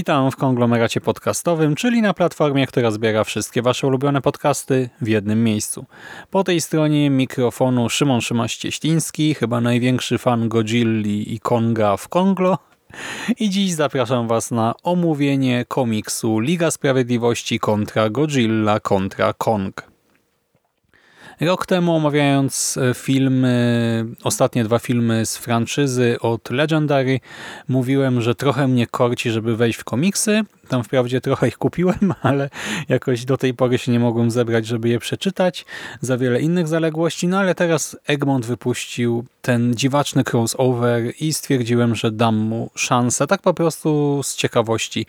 Witam w konglomeracie podcastowym, czyli na platformie, która zbiera wszystkie Wasze ulubione podcasty w jednym miejscu. Po tej stronie mikrofonu Szymon Szymaś-Cieśliński, chyba największy fan Godzilli i Konga w Konglo. I dziś zapraszam Was na omówienie komiksu Liga Sprawiedliwości kontra Godzilla kontra Kong. Rok temu omawiając e, filmy, ostatnie dwa filmy z franczyzy od Legendary, mówiłem, że trochę mnie korci, żeby wejść w komiksy, tam wprawdzie trochę ich kupiłem, ale jakoś do tej pory się nie mogłem zebrać, żeby je przeczytać. Za wiele innych zaległości, no ale teraz Egmont wypuścił ten dziwaczny crossover i stwierdziłem, że dam mu szansę, tak po prostu z ciekawości,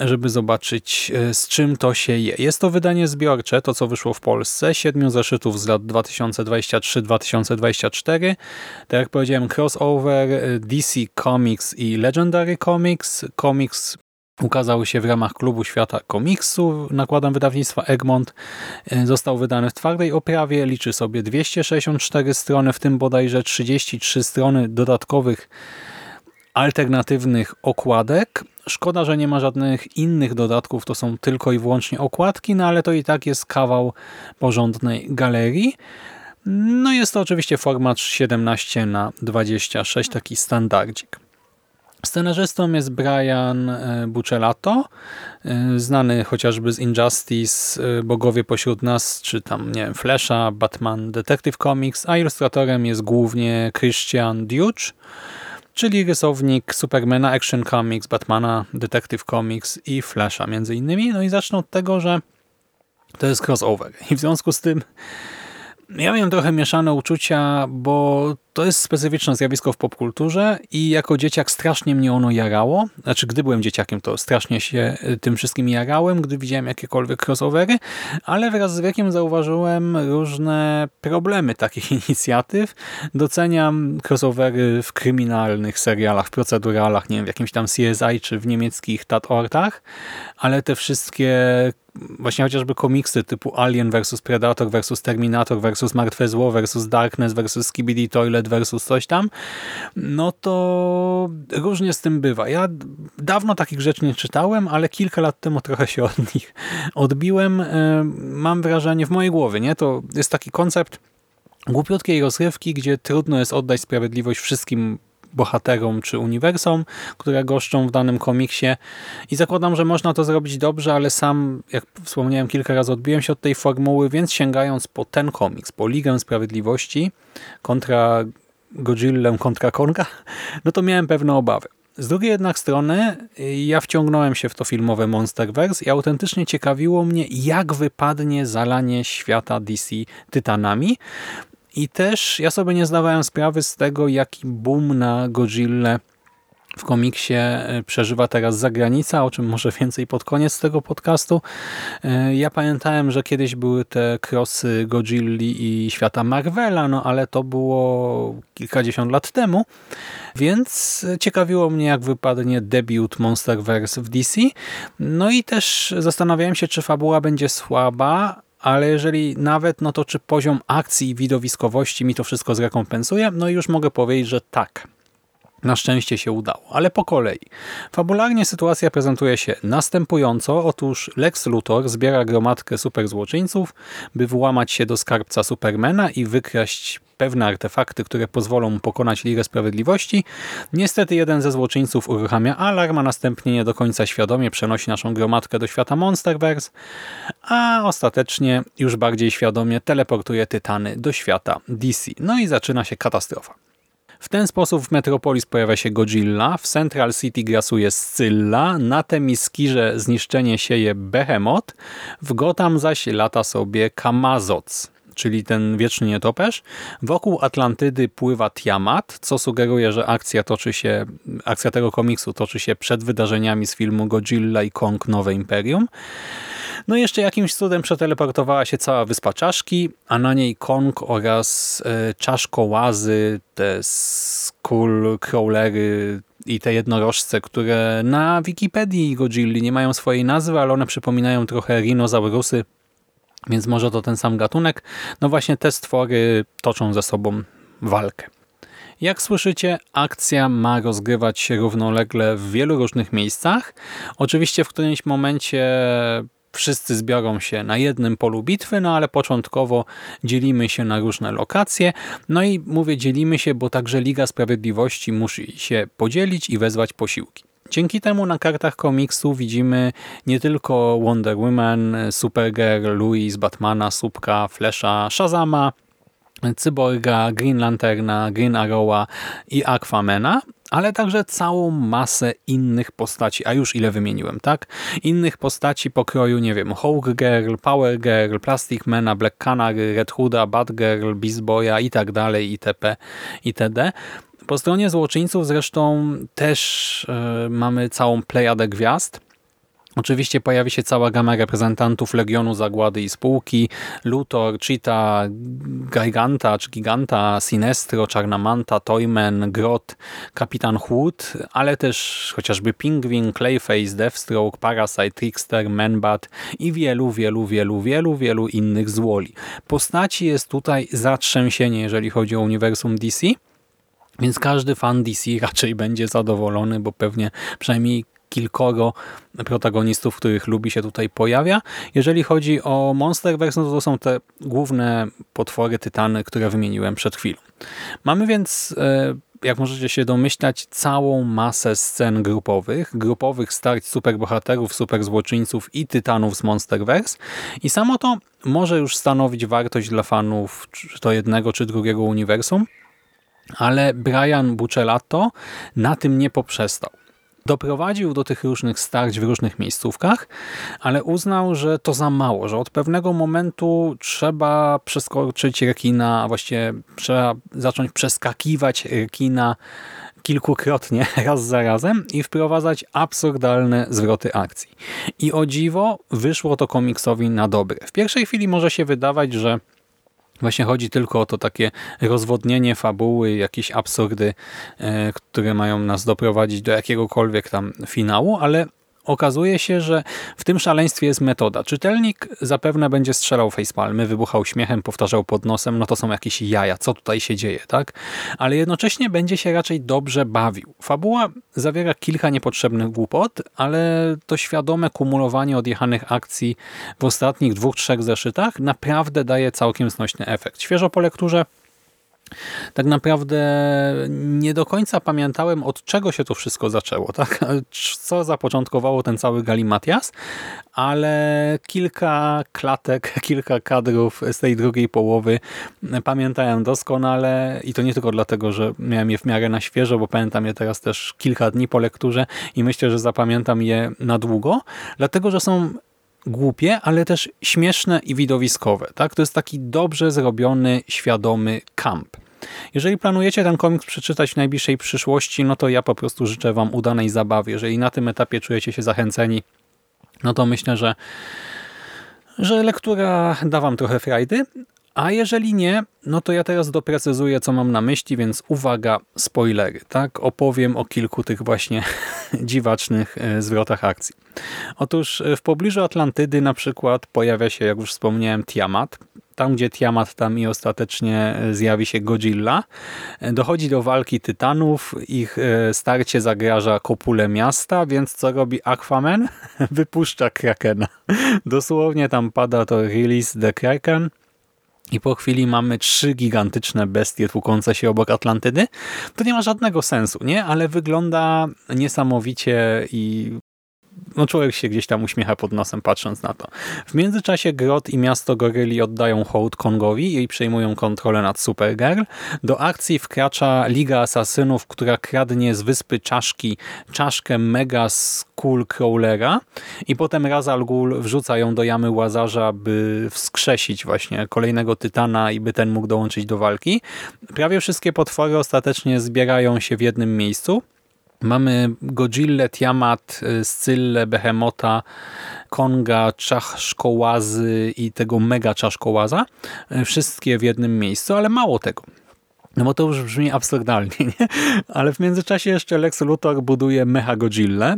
żeby zobaczyć e, z czym to się je. Jest to wydanie zbiorcze, to co wyszło w Polsce, siedmiu zeszytów z lat 2023-2024. Tak jak powiedziałem, crossover e, DC Comics i Legendary Comics. Comics ukazał się w ramach Klubu Świata Komiksu nakładem wydawnictwa Egmont. E, został wydany w twardej oprawie, liczy sobie 264 strony, w tym bodajże 33 strony dodatkowych alternatywnych okładek. Szkoda, że nie ma żadnych innych dodatków, to są tylko i wyłącznie okładki, no ale to i tak jest kawał porządnej galerii. No jest to oczywiście format 17 na 26 taki standardzik. Scenarzystą jest Brian e, Buccellato, e, znany chociażby z Injustice, e, Bogowie pośród nas, czy tam, nie wiem, Flasha, Batman Detective Comics, a ilustratorem jest głównie Christian Duch, czyli rysownik Supermana, Action Comics, Batmana, Detective Comics i Flasha między innymi. No i zacznę od tego, że to jest crossover i w związku z tym ja miałem trochę mieszane uczucia, bo to jest specyficzne zjawisko w popkulturze i jako dzieciak strasznie mnie ono jarało. Znaczy, gdy byłem dzieciakiem, to strasznie się y, tym wszystkim jarałem, gdy widziałem jakiekolwiek crossovery, ale wraz z wiekiem zauważyłem różne problemy takich inicjatyw. Doceniam crossovery w kryminalnych serialach, w proceduralach, nie wiem, w jakimś tam CSI czy w niemieckich Tatortach, ale te wszystkie właśnie chociażby komiksy typu Alien vs Predator vs Terminator vs Martwe Zło vs Darkness vs Skibidi Toilet versus coś tam, no to różnie z tym bywa. Ja dawno takich rzeczy nie czytałem, ale kilka lat temu trochę się od nich odbiłem. E, mam wrażenie w mojej głowie, nie? To jest taki koncept głupiutkiej rozrywki, gdzie trudno jest oddać sprawiedliwość wszystkim bohaterom czy uniwersum, które goszczą w danym komiksie i zakładam, że można to zrobić dobrze, ale sam, jak wspomniałem kilka razy, odbiłem się od tej formuły, więc sięgając po ten komiks, po Ligę Sprawiedliwości kontra Godzillę kontra Konga, no to miałem pewne obawy. Z drugiej jednak strony ja wciągnąłem się w to filmowe Monsterverse i autentycznie ciekawiło mnie, jak wypadnie zalanie świata DC Tytanami. I też ja sobie nie zdawałem sprawy z tego, jaki boom na Godzilla w komiksie e, przeżywa teraz zagranica, o czym może więcej pod koniec tego podcastu. E, ja pamiętałem, że kiedyś były te krosy Godzilli i świata Marvela, no ale to było kilkadziesiąt lat temu, więc ciekawiło mnie, jak wypadnie debiut Monsterverse w DC. No i też zastanawiałem się, czy fabuła będzie słaba, ale jeżeli nawet, no to czy poziom akcji i widowiskowości mi to wszystko zrekompensuje? No i już mogę powiedzieć, że tak. Na szczęście się udało, ale po kolei. Fabularnie sytuacja prezentuje się następująco. Otóż Lex Luthor zbiera gromadkę superzłoczyńców, by włamać się do skarbca Supermana i wykraść pewne artefakty, które pozwolą mu pokonać Ligę Sprawiedliwości. Niestety jeden ze złoczyńców uruchamia alarm, a następnie nie do końca świadomie przenosi naszą gromadkę do świata Monsterverse, a ostatecznie już bardziej świadomie teleportuje Tytany do świata DC. No i zaczyna się katastrofa. W ten sposób w Metropolis pojawia się Godzilla, w Central City grasuje Scylla, na Temiskirze zniszczenie sieje Behemoth, w Gotham zaś lata sobie Kamazoc. Czyli ten wieczny nietoperz. Wokół Atlantydy pływa Tiamat, co sugeruje, że akcja toczy się, akcja tego komiksu toczy się przed wydarzeniami z filmu Godzilla i Kong Nowe Imperium. No i jeszcze jakimś cudem przeteleportowała się cała wyspa Czaszki, a na niej Kong oraz e, czaszkołazy, te skullcrawlery i te jednorożce, które na Wikipedii Godzilli nie mają swojej nazwy, ale one przypominają trochę rinozaurusy, więc może to ten sam gatunek. No właśnie te stwory toczą ze sobą walkę. Jak słyszycie, akcja ma rozgrywać się równolegle w wielu różnych miejscach. Oczywiście w którymś momencie wszyscy zbiorą się na jednym polu bitwy, no ale początkowo dzielimy się na różne lokacje. No i mówię dzielimy się, bo także Liga Sprawiedliwości musi się podzielić i wezwać posiłki. Dzięki temu na kartach komiksu widzimy nie tylko Wonder Woman, Supergirl, Louis, Batmana, Supka, Flasha, Shazama, Cyborga, Green Lanterna, Green Arrowa i Aquamana, ale także całą masę innych postaci, a już ile wymieniłem, tak? Innych postaci pokroju, nie wiem, Hulk Girl, Power Girl, Plastic Mana, Black Canary, Red Hooda, Batgirl, Beast Boya i tak dalej, itp., itd. Po stronie złoczyńców zresztą też yy, mamy całą plejadę gwiazd, Oczywiście pojawi się cała gama reprezentantów Legionu Zagłady i Spółki, Luthor, Cheetah, Giganta czy Giganta, Sinestro, Czarna Manta, Toyman, Grot, Kapitan Hood, ale też chociażby Pingwin, Clayface, Deathstroke, Parasite, Trickster, Manbat i wielu, wielu, wielu, wielu, wielu innych złoli. Postaci jest tutaj zatrzęsienie, jeżeli chodzi o uniwersum DC. Więc każdy fan DC raczej będzie zadowolony, bo pewnie przynajmniej kilkoro protagonistów, których lubi się tutaj pojawia. Jeżeli chodzi o Monsterverse, no to, są te główne potwory, tytany, które wymieniłem przed chwilą. Mamy więc e, jak możecie się domyślać, całą masę scen grupowych, grupowych starć superbohaterów, superzłoczyńców i tytanów z Monsterverse i samo to może już stanowić wartość dla fanów czy to jednego czy drugiego uniwersum, ale Brian Buccellato na tym nie poprzestał. Doprowadził do tych różnych starć w różnych miejscówkach, ale uznał, że to za mało, że od pewnego momentu trzeba przeskoczyć rekina, a właściwie trzeba zacząć przeskakiwać rekina kilkukrotnie, raz za razem i wprowadzać absurdalne zwroty akcji. I o dziwo wyszło to komiksowi na dobre. W pierwszej chwili może się wydawać, że Właśnie chodzi tylko o to takie rozwodnienie fabuły, jakieś absurdy, e, które mają nas doprowadzić do jakiegokolwiek tam finału, ale Okazuje się, że w tym szaleństwie jest metoda. Czytelnik zapewne będzie strzelał facepalmy, wybuchał śmiechem, powtarzał pod nosem, no to są jakieś jaja, co tutaj się dzieje, tak? Ale jednocześnie będzie się raczej dobrze bawił. Fabuła zawiera kilka niepotrzebnych głupot, ale to świadome kumulowanie odjechanych akcji w ostatnich dwóch, trzech zeszytach naprawdę daje całkiem znośny efekt. Świeżo po lekturze tak naprawdę nie do końca pamiętałem, od czego się to wszystko zaczęło, tak? co zapoczątkowało ten cały galimatias, ale kilka klatek, kilka kadrów z tej drugiej połowy pamiętałem doskonale i to nie tylko dlatego, że miałem je w miarę na świeżo, bo pamiętam je teraz też kilka dni po lekturze i myślę, że zapamiętam je na długo, dlatego, że są głupie, ale też śmieszne i widowiskowe. Tak? To jest taki dobrze zrobiony, świadomy kamp. Jeżeli planujecie ten komiks przeczytać w najbliższej przyszłości, no to ja po prostu życzę Wam udanej zabawy. Jeżeli na tym etapie czujecie się zachęceni, no to myślę, że, że lektura da Wam trochę frajdy. A jeżeli nie, no to ja teraz doprecyzuję, co mam na myśli, więc uwaga, spoilery. Tak, Opowiem o kilku tych właśnie dziwacznych e, zwrotach akcji. Otóż e, w pobliżu Atlantydy na przykład pojawia się, jak już wspomniałem, Tiamat, tam, gdzie Tiamat, tam i ostatecznie e, zjawi się Godzilla. E, dochodzi do walki tytanów, ich e, starcie zagraża kopule miasta, więc co robi Aquaman? Wypuszcza Krakena. Dosłownie tam pada to release the Kraken. I po chwili mamy trzy gigantyczne bestie tłukące się obok Atlantydy. To nie ma żadnego sensu, nie? Ale wygląda niesamowicie i no człowiek się gdzieś tam uśmiecha pod nosem patrząc na to. W międzyczasie Grot i miasto Goryli oddają hołd Kongowi i przejmują kontrolę nad Supergirl. Do akcji wkracza Liga Asasynów, która kradnie z wyspy czaszki czaszkę Mega Skull Crawlera i potem Razal Ghul wrzuca ją do jamy Łazarza, by wskrzesić właśnie kolejnego Tytana i by ten mógł dołączyć do walki. Prawie wszystkie potwory ostatecznie zbierają się w jednym miejscu. Mamy Godzilla, Tiamat, Scylle, Behemota, Konga, Czaszkołazy i tego mega Czaszkołaza. Wszystkie w jednym miejscu, ale mało tego. No bo to już brzmi absurdalnie, nie? Ale w międzyczasie jeszcze Lex Luthor buduje Mecha Godzilla.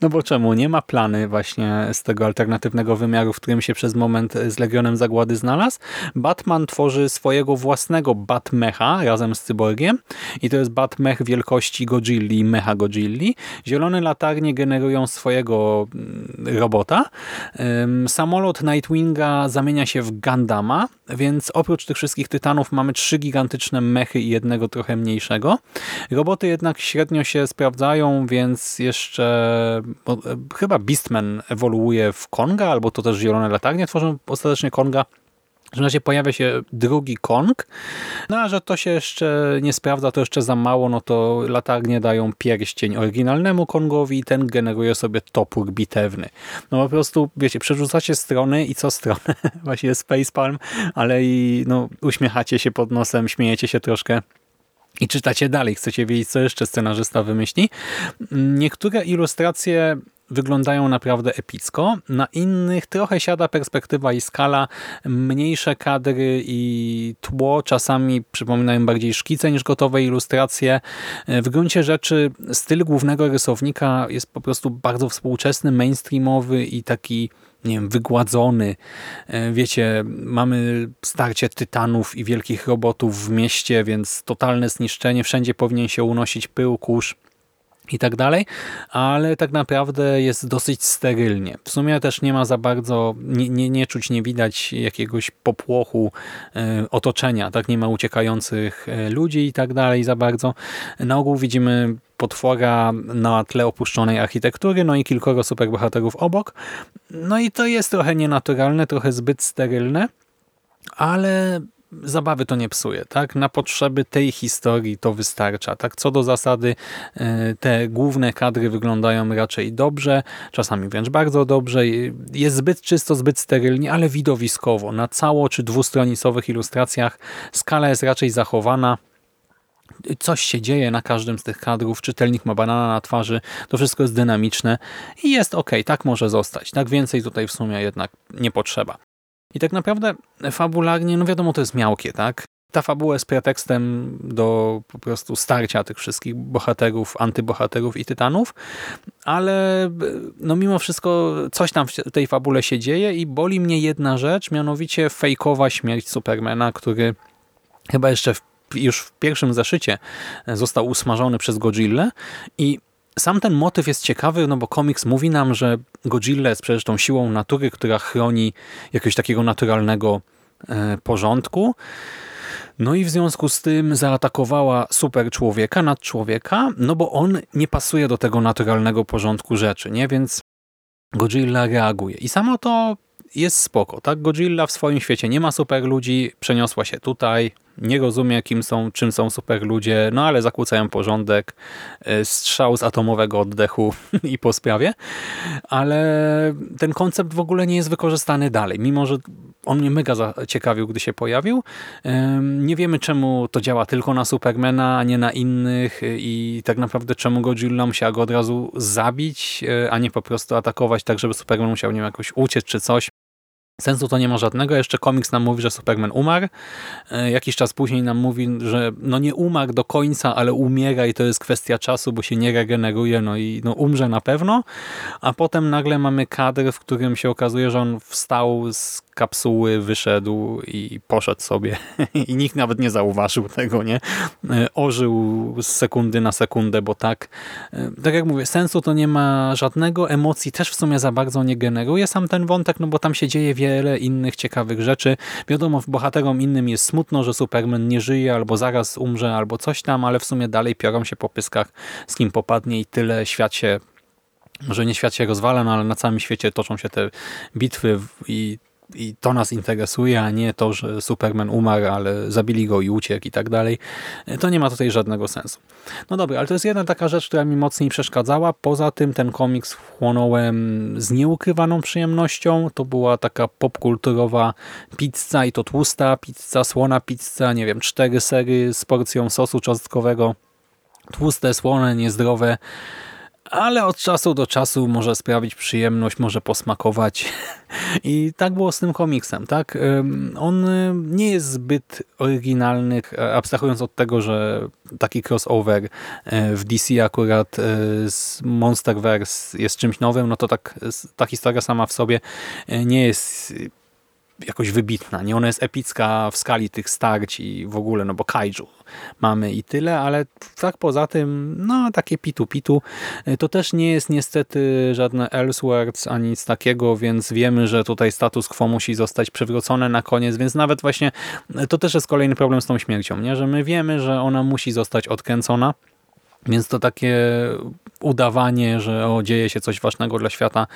No bo czemu? Nie ma plany właśnie z tego alternatywnego wymiaru, w którym się przez moment z Legionem Zagłady znalazł. Batman tworzy swojego własnego Batmecha razem z Cyborgiem i to jest Batmech wielkości Godzilli, Mecha Godzilli. Zielone latarnie generują swojego mm, robota. Samolot Nightwinga zamienia się w Gandama, więc oprócz tych wszystkich tytanów mamy trzy gigantyczne mechy i jednego trochę mniejszego. Roboty jednak średnio się sprawdzają, więc jeszcze bo, e, chyba Beastman ewoluuje w Konga, albo to też zielone latarnie tworzą ostatecznie Konga. W razie pojawia się drugi Kong, no a że to się jeszcze nie sprawdza, to jeszcze za mało, no to latarnie dają pierścień oryginalnemu Kongowi i ten generuje sobie topór bitewny. No po prostu, wiecie, przerzucacie strony i co stronę? Właśnie Spacepalm, ale i no, uśmiechacie się pod nosem, śmiejecie się troszkę i czytacie dalej, chcecie wiedzieć, co jeszcze scenarzysta wymyśli. Niektóre ilustracje wyglądają naprawdę epicko. Na innych trochę siada perspektywa i skala. Mniejsze kadry i tło czasami przypominają bardziej szkice niż gotowe ilustracje. W gruncie rzeczy styl głównego rysownika jest po prostu bardzo współczesny, mainstreamowy i taki nie wiem, wygładzony. E, wiecie, mamy starcie tytanów i wielkich robotów w mieście, więc totalne zniszczenie. Wszędzie powinien się unosić pył, kurz i tak dalej, ale tak naprawdę jest dosyć sterylnie. W sumie też nie ma za bardzo, nie, nie, nie czuć, nie widać jakiegoś popłochu e, otoczenia, tak nie ma uciekających e, ludzi i tak dalej za bardzo. Na ogół widzimy potwora na tle opuszczonej architektury, no i kilkoro superbohaterów obok. No i to jest trochę nienaturalne, trochę zbyt sterylne, ale zabawy to nie psuje, tak? Na potrzeby tej historii to wystarcza, tak? Co do zasady e, te główne kadry wyglądają raczej dobrze, czasami wręcz bardzo dobrze. Jest zbyt czysto, zbyt sterylnie, ale widowiskowo. Na cało czy dwustronicowych ilustracjach skala jest raczej zachowana, coś się dzieje na każdym z tych kadrów, czytelnik ma banana na twarzy, to wszystko jest dynamiczne i jest ok, tak może zostać. Tak więcej tutaj w sumie jednak nie potrzeba. I tak naprawdę fabularnie, no wiadomo, to jest miałkie, tak? Ta fabuła jest pretekstem do po prostu starcia tych wszystkich bohaterów, antybohaterów i tytanów, ale no mimo wszystko coś tam w tej fabule się dzieje i boli mnie jedna rzecz, mianowicie fejkowa śmierć Supermana, który chyba jeszcze w, już w pierwszym zaszycie został usmażony przez Godzilla i sam ten motyw jest ciekawy, no bo komiks mówi nam, że Godzilla jest przecież tą siłą natury, która chroni jakiegoś takiego naturalnego e, porządku. No i w związku z tym zaatakowała super człowieka nad człowieka, no bo on nie pasuje do tego naturalnego porządku rzeczy, nie? Więc Godzilla reaguje. I samo to jest spoko, tak? Godzilla w swoim świecie nie ma super ludzi, przeniosła się tutaj, nie rozumie kim są, czym są super ludzie, no ale zakłócają porządek, e, strzał z atomowego oddechu i po sprawie, ale ten koncept w ogóle nie jest wykorzystany dalej, mimo że on mnie mega zaciekawił, gdy się pojawił. Nie wiemy czemu to działa tylko na Supermana, a nie na innych i tak naprawdę czemu Godzilla musiała go od razu zabić, e, a nie po prostu atakować tak, żeby Superman musiał nim jakoś uciec czy coś. Sensu to nie ma żadnego. Jeszcze komiks nam mówi, że Superman umarł. E, jakiś czas później nam mówi, że no nie umarł do końca, ale umiera i to jest kwestia czasu, bo się nie regeneruje, no i no umrze na pewno. A potem nagle mamy kadr, w którym się okazuje, że on wstał z kapsuły, wyszedł i poszedł sobie. I nikt nawet nie zauważył tego, nie? E, ożył z sekundy na sekundę, bo tak. E, tak jak mówię, sensu to nie ma żadnego, emocji też w sumie za bardzo nie generuje sam ten wątek, no bo tam się dzieje wiele innych ciekawych rzeczy. Wiadomo, bohaterom innym jest smutno, że Superman nie żyje, albo zaraz umrze, albo coś tam, ale w sumie dalej piorą się po pyskach, z kim popadnie i tyle. Świat się że nie świat się rozwala, no ale na całym świecie toczą się te bitwy i i to nas interesuje, a nie to, że Superman umarł, ale zabili go i uciekł i tak dalej. To nie ma tutaj żadnego sensu. No dobra, ale to jest jedna taka rzecz, która mi mocniej przeszkadzała. Poza tym ten komiks wchłonąłem z nieukrywaną przyjemnością. To była taka popkulturowa pizza i to tłusta pizza, słona pizza, nie wiem, cztery sery z porcją sosu czosnkowego. Tłuste, słone, niezdrowe ale od czasu do czasu może sprawić przyjemność, może posmakować. I tak było z tym komiksem. tak? On nie jest zbyt oryginalny, abstrahując od tego, że taki crossover e, w DC akurat e, z Monsterverse jest czymś nowym, no to tak, ta historia sama w sobie e, nie jest jakoś wybitna. Nie ona jest epicka w skali tych starć i w ogóle, no bo kaiju mamy i tyle, ale tak poza tym, no takie pitu-pitu. To też nie jest niestety żadne Elseworlds ani nic takiego, więc wiemy, że tutaj status quo musi zostać przywrócone na koniec, więc nawet właśnie to też jest kolejny problem z tą śmiercią, nie? że my wiemy, że ona musi zostać odkręcona, więc to takie udawanie, że o, dzieje się coś ważnego dla świata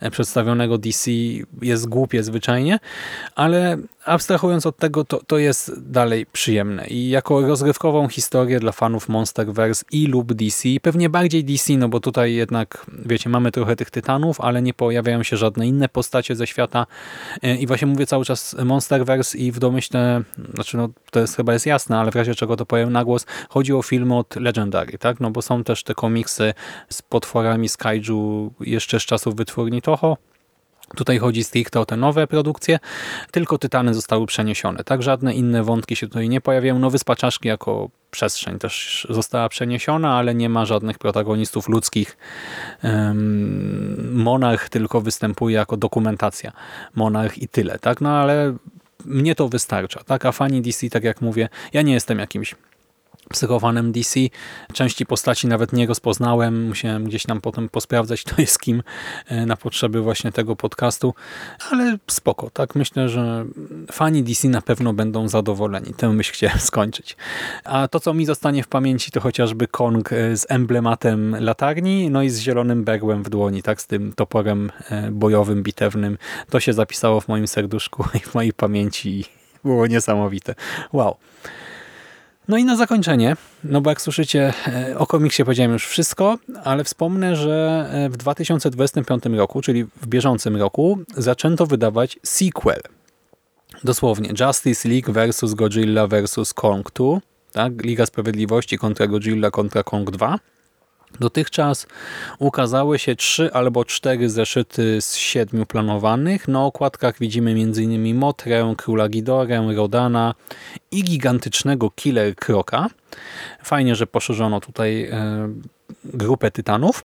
e, przedstawionego DC jest głupie zwyczajnie, ale abstrahując od tego, to, to jest dalej przyjemne. I jako rozrywkową historię dla fanów Monsterverse i lub DC, pewnie bardziej DC, no bo tutaj jednak, wiecie, mamy trochę tych tytanów, ale nie pojawiają się żadne inne postacie ze świata. E, i właśnie mówię cały czas Monsterverse i w domyśle, znaczy no to jest chyba jest jasne, ale w razie czego to powiem na głos, chodzi o film od Legendary, tak, no bo są też te komiksy z potworami z kaiju jeszcze z czasów wytwórni Toho, Tutaj chodzi stricte o te nowe produkcje, tylko Tytany zostały przeniesione. Tak, żadne inne wątki się tutaj nie pojawiają. Nowy Spaczaszki jako przestrzeń też została przeniesiona, ale nie ma żadnych protagonistów ludzkich. Monarch tylko występuje jako dokumentacja. Monarch i tyle, tak? No ale mnie to wystarcza, tak? A fani DC, tak jak mówię, ja nie jestem jakimś psychowanem DC. Części postaci nawet nie rozpoznałem. Musiałem gdzieś tam potem posprawdzać, kto jest kim e, na potrzeby właśnie tego podcastu. Ale spoko, tak? Myślę, że fani DC na pewno będą zadowoleni. Tę myśl chciałem skończyć. A to, co mi zostanie w pamięci, to chociażby Kong e, z emblematem latarni, no i z zielonym berłem w dłoni, tak? Z tym toporem e, bojowym, bitewnym. To się zapisało w moim serduszku i w mojej pamięci. Było niesamowite. Wow. No i na zakończenie, no bo jak słyszycie, e, o komiksie powiedziałem już wszystko, ale wspomnę, że e, w 2025 roku, czyli w bieżącym roku, zaczęto wydawać sequel. Dosłownie Justice League vs. Godzilla vs. Kong 2, tak? Liga Sprawiedliwości kontra Godzilla kontra Kong 2. Dotychczas ukazały się trzy albo cztery zeszyty z siedmiu planowanych. Na okładkach widzimy m.in. Motrę, Króla Gidorę, Rodana i gigantycznego Killer Kroka. Fajnie, że poszerzono tutaj e, grupę tytanów.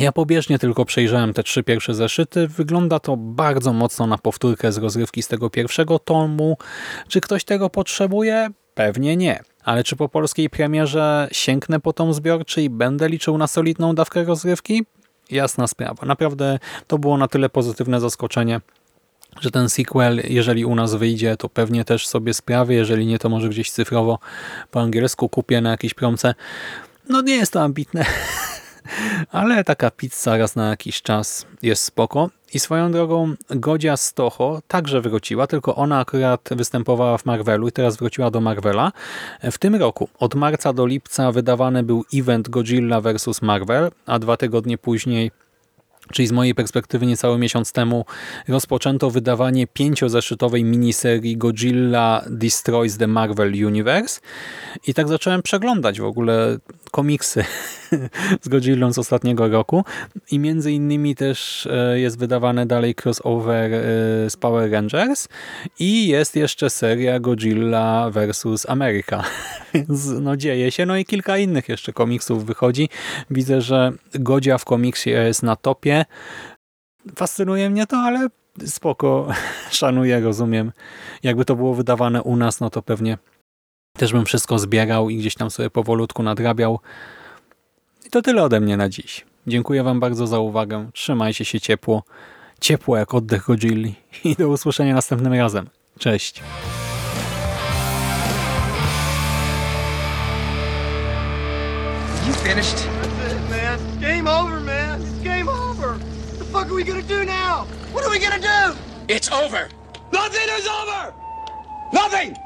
Ja pobieżnie tylko przejrzałem te trzy pierwsze zeszyty. Wygląda to bardzo mocno na powtórkę z rozrywki z tego pierwszego tomu. Czy ktoś tego potrzebuje? Pewnie nie. Ale czy po polskiej premierze sięgnę po tą zbiorczy i będę liczył na solidną dawkę rozrywki? Jasna sprawa. Naprawdę to było na tyle pozytywne zaskoczenie, że ten sequel, jeżeli u nas wyjdzie, to pewnie też sobie sprawię. Jeżeli nie, to może gdzieś cyfrowo po angielsku kupię na jakiejś promce. No nie jest to ambitne, ale taka pizza raz na jakiś czas jest spoko. I swoją drogą Godzia Stocho także wróciła, tylko ona akurat występowała w Marvelu i teraz wróciła do Marvela. W tym roku, od marca do lipca wydawany był event Godzilla vs. Marvel, a dwa tygodnie później Czyli z mojej perspektywy niecały miesiąc temu rozpoczęto wydawanie pięciozeszytowej miniserii Godzilla Destroys the Marvel Universe i tak zacząłem przeglądać w ogóle komiksy z Godzillą z ostatniego roku i między innymi też e, jest wydawane dalej crossover e, z Power Rangers i jest jeszcze seria Godzilla vs. America, więc no dzieje się, no i kilka innych jeszcze komiksów wychodzi. Widzę, że Godzia w komiksie jest na topie. Fascynuje mnie to, ale spoko, szanuję, rozumiem. Jakby to było wydawane u nas, no to pewnie też bym wszystko zbierał i gdzieś tam sobie powolutku nadrabiał. I to tyle ode mnie na dziś. Dziękuję Wam bardzo za uwagę. Trzymajcie się ciepło. Ciepło jak oddech Godzilli. I do usłyszenia następnym razem. Cześć. You finished? man. Game over, man. It's game over. What the fuck are we gonna do now? What are we gonna do? It's over. Nothing is over. Nothing.